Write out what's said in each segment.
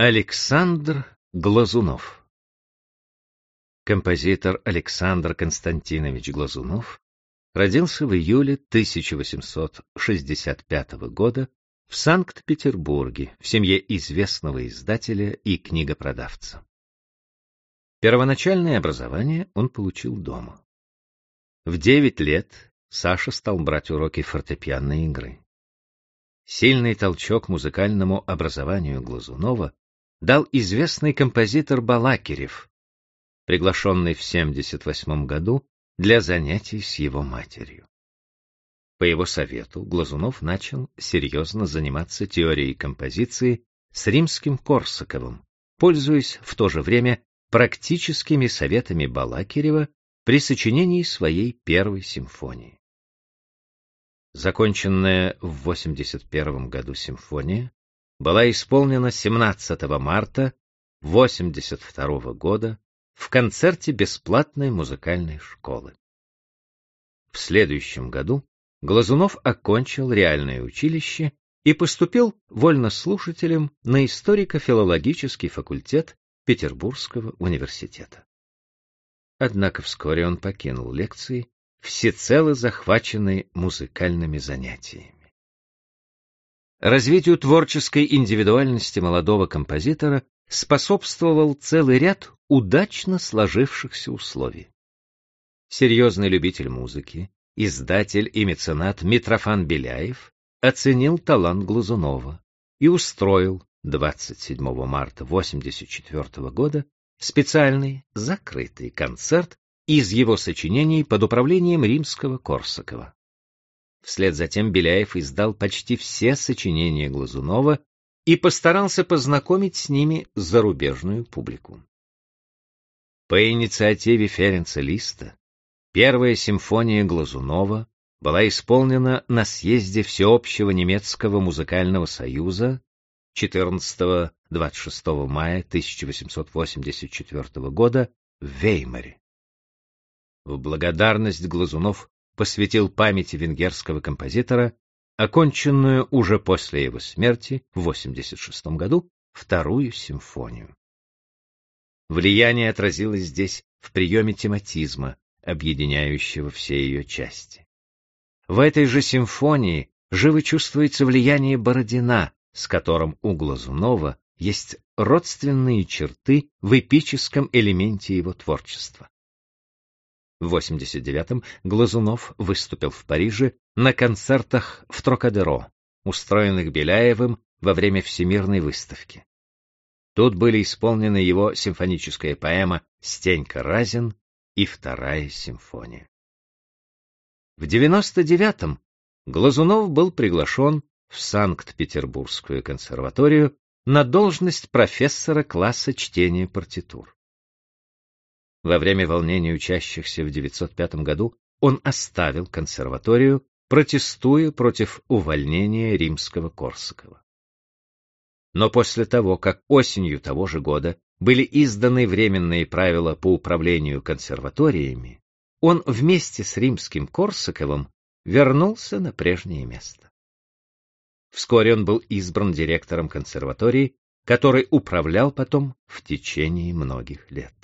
Александр Глазунов Композитор Александр Константинович Глазунов родился в июле 1865 года в Санкт-Петербурге в семье известного издателя и книгопродавца. Первоначальное образование он получил дома. В девять лет Саша стал брать уроки фортепианной игры. Сильный толчок музыкальному образованию Глазунова дал известный композитор Балакирев, приглашенный в 78 году для занятий с его матерью. По его совету Глазунов начал серьезно заниматься теорией композиции с римским Корсаковым, пользуясь в то же время практическими советами Балакирева при сочинении своей первой симфонии. Законченная в 81 году симфония была исполнена 17 марта 82 года в концерте бесплатной музыкальной школы. В следующем году Глазунов окончил реальное училище и поступил вольнослушателем на историко-филологический факультет Петербургского университета. Однако вскоре он покинул лекции, всецело захваченный музыкальными занятиями. Развитию творческой индивидуальности молодого композитора способствовал целый ряд удачно сложившихся условий. Серьезный любитель музыки, издатель и меценат Митрофан Беляев оценил талант Глазунова и устроил 27 марта 1984 года специальный закрытый концерт из его сочинений под управлением римского Корсакова. Вслед за тем Беляев издал почти все сочинения Глазунова и постарался познакомить с ними зарубежную публику. По инициативе Ференца Листа первая симфония Глазунова была исполнена на съезде Всеобщего немецкого музыкального союза 14-26 мая 1884 года в Веймаре. В благодарность Глазунов посвятил памяти венгерского композитора, оконченную уже после его смерти в 86 году вторую симфонию. Влияние отразилось здесь в приеме тематизма, объединяющего все ее части. В этой же симфонии живо чувствуется влияние Бородина, с которым у Глазунова есть родственные черты в эпическом элементе его творчества. В 89-м Глазунов выступил в Париже на концертах в Трокадеро, устроенных Беляевым во время Всемирной выставки. Тут были исполнены его симфоническая поэма «Стенька Разин» и вторая симфония. В 99-м Глазунов был приглашен в Санкт-Петербургскую консерваторию на должность профессора класса чтения партитур. Во время волнений учащихся в 905 году он оставил консерваторию, протестуя против увольнения римского Корсакова. Но после того, как осенью того же года были изданы временные правила по управлению консерваториями, он вместе с римским Корсаковым вернулся на прежнее место. Вскоре он был избран директором консерватории, который управлял потом в течение многих лет.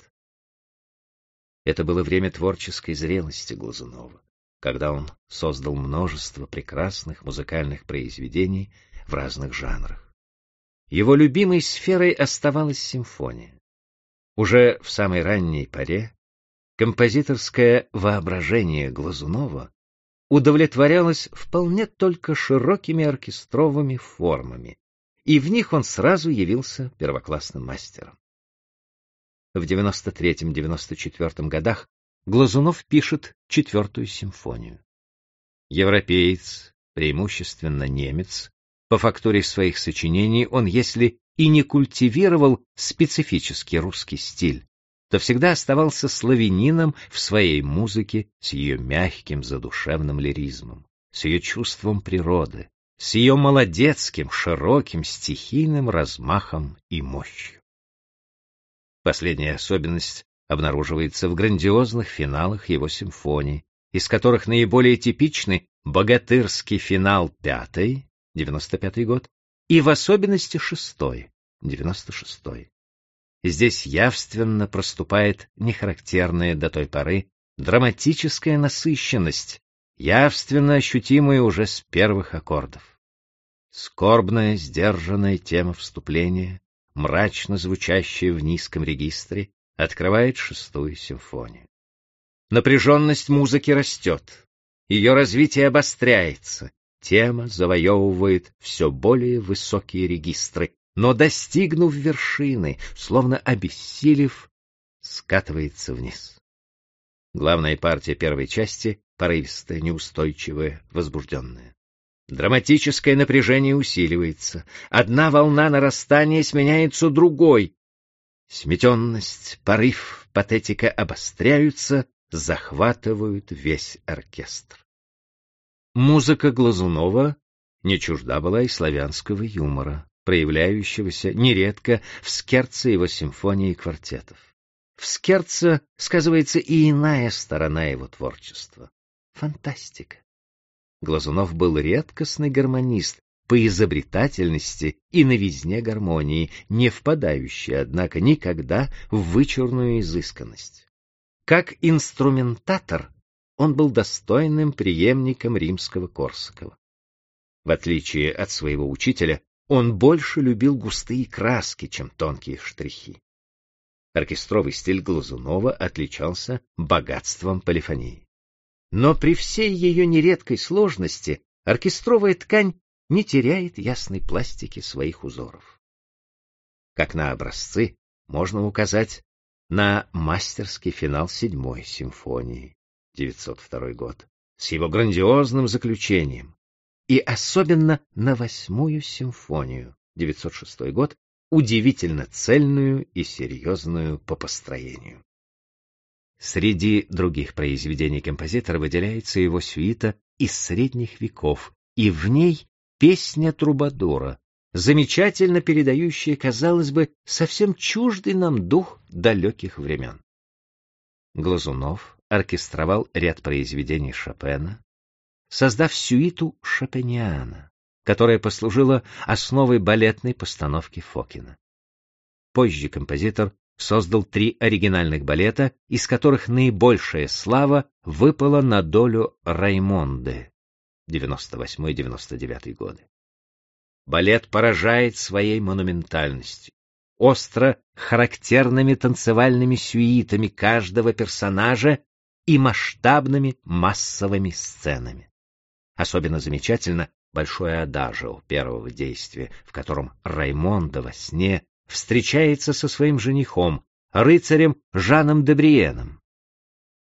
Это было время творческой зрелости Глазунова, когда он создал множество прекрасных музыкальных произведений в разных жанрах. Его любимой сферой оставалась симфония. Уже в самой ранней поре композиторское воображение Глазунова удовлетворялось вполне только широкими оркестровыми формами, и в них он сразу явился первоклассным мастером. В 93-94 годах Глазунов пишет четвертую симфонию. Европеец, преимущественно немец, по фактуре своих сочинений он, если и не культивировал специфический русский стиль, то всегда оставался славянином в своей музыке с ее мягким задушевным лиризмом, с ее чувством природы, с ее молодецким, широким, стихийным размахом и мощью. Последняя особенность обнаруживается в грандиозных финалах его симфоний, из которых наиболее типичны богатырский финал пятой, 95 год, и в особенности шестой, 96. Здесь явственно проступает нехарактерная до той поры драматическая насыщенность, явственно ощутимая уже с первых аккордов. Скорбная, сдержанная тема вступления, мрачно звучащая в низком регистре, открывает шестую симфонию. Напряженность музыки растет, ее развитие обостряется, тема завоевывает все более высокие регистры, но, достигнув вершины, словно обессилев, скатывается вниз. Главная партия первой части — порывистая, неустойчивая, возбужденная. Драматическое напряжение усиливается. Одна волна нарастания сменяется другой. Сметенность, порыв, патетика обостряются, захватывают весь оркестр. Музыка Глазунова не чужда была и славянского юмора, проявляющегося нередко в скерце его симфонии и квартетов. В скерце сказывается и иная сторона его творчества — фантастика. Глазунов был редкостный гармонист по изобретательности и новизне гармонии, не впадающий, однако, никогда в вычурную изысканность. Как инструментатор он был достойным преемником римского Корсакова. В отличие от своего учителя, он больше любил густые краски, чем тонкие штрихи. Оркестровый стиль Глазунова отличался богатством полифонии. Но при всей ее нередкой сложности оркестровая ткань не теряет ясной пластики своих узоров. Как на образцы можно указать на мастерский финал седьмой симфонии, 902 год, с его грандиозным заключением, и особенно на восьмую симфонию, 906 год, удивительно цельную и серьезную по построению. Среди других произведений композитора выделяется его сюита из средних веков, и в ней песня Трубадура, замечательно передающая, казалось бы, совсем чуждый нам дух далеких времен. Глазунов оркестровал ряд произведений Шопена, создав сюиту Шопениана, которая послужила основой балетной постановки Фокина. Позже композитор создал три оригинальных балета, из которых наибольшая слава выпала на долю Раймонды 98-99 годы. Балет поражает своей монументальностью, остро характерными танцевальными сюитами каждого персонажа и масштабными массовыми сценами. Особенно замечательно большое адажио первого действия, в котором Раймонда во сне встречается со своим женихом, рыцарем Жаном Дебриеном.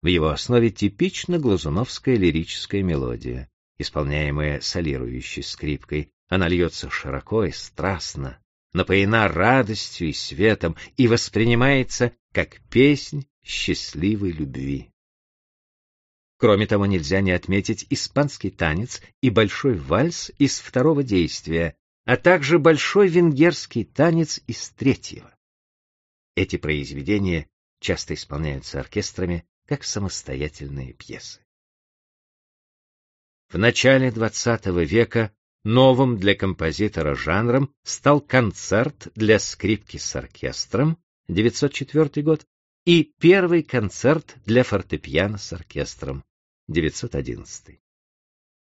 В его основе типично глазуновская лирическая мелодия, исполняемая солирующей скрипкой. Она льется широко и страстно, напоена радостью и светом и воспринимается как песнь счастливой любви. Кроме того, нельзя не отметить испанский танец и большой вальс из второго действия, а также большой венгерский танец из третьего. Эти произведения часто исполняются оркестрами как самостоятельные пьесы. В начале XX века новым для композитора жанром стал концерт для скрипки с оркестром 904 год и первый концерт для фортепиано с оркестром 911.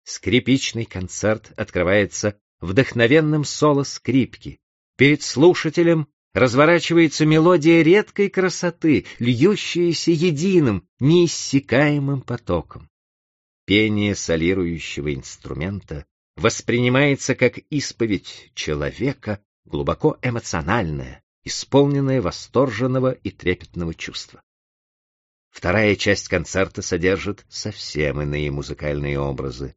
Скрипичный концерт открывается вдохновенным соло скрипки. Перед слушателем разворачивается мелодия редкой красоты, льющаяся единым, неиссякаемым потоком. Пение солирующего инструмента воспринимается как исповедь человека, глубоко эмоциональная, исполненная восторженного и трепетного чувства. Вторая часть концерта содержит совсем иные музыкальные образы.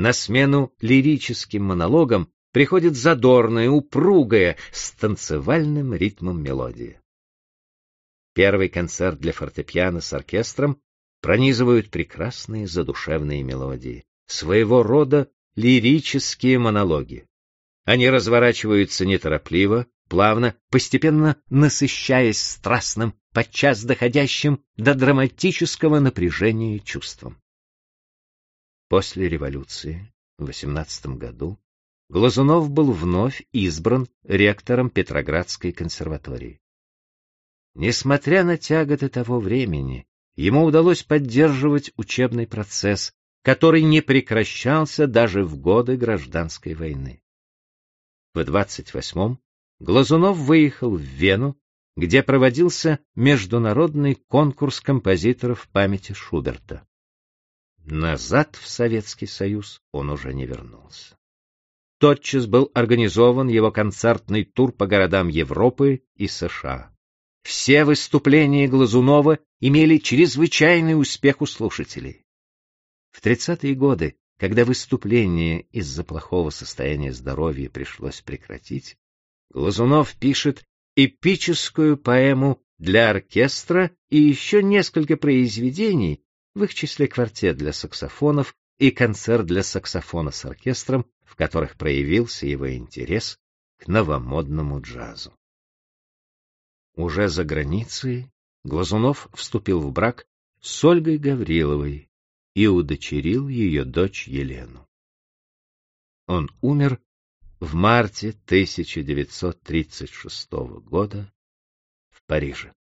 На смену лирическим монологам приходит задорная, упругая, с танцевальным ритмом мелодия. Первый концерт для фортепиано с оркестром пронизывают прекрасные задушевные мелодии, своего рода лирические монологи. Они разворачиваются неторопливо, плавно, постепенно насыщаясь страстным, подчас доходящим до драматического напряжения чувством. После революции в 18 году Глазунов был вновь избран ректором Петроградской консерватории. Несмотря на тяготы того времени, ему удалось поддерживать учебный процесс, который не прекращался даже в годы гражданской войны. В 28-м Глазунов выехал в Вену, где проводился международный конкурс композиторов памяти Шуберта. Назад в Советский Союз он уже не вернулся. Тотчас был организован его концертный тур по городам Европы и США. Все выступления Глазунова имели чрезвычайный успех у слушателей. В 30-е годы, когда выступление из-за плохого состояния здоровья пришлось прекратить, Глазунов пишет эпическую поэму для оркестра и еще несколько произведений, в их числе квартет для саксофонов и концерт для саксофона с оркестром, в которых проявился его интерес к новомодному джазу. Уже за границей Глазунов вступил в брак с Ольгой Гавриловой и удочерил ее дочь Елену. Он умер в марте 1936 года в Париже.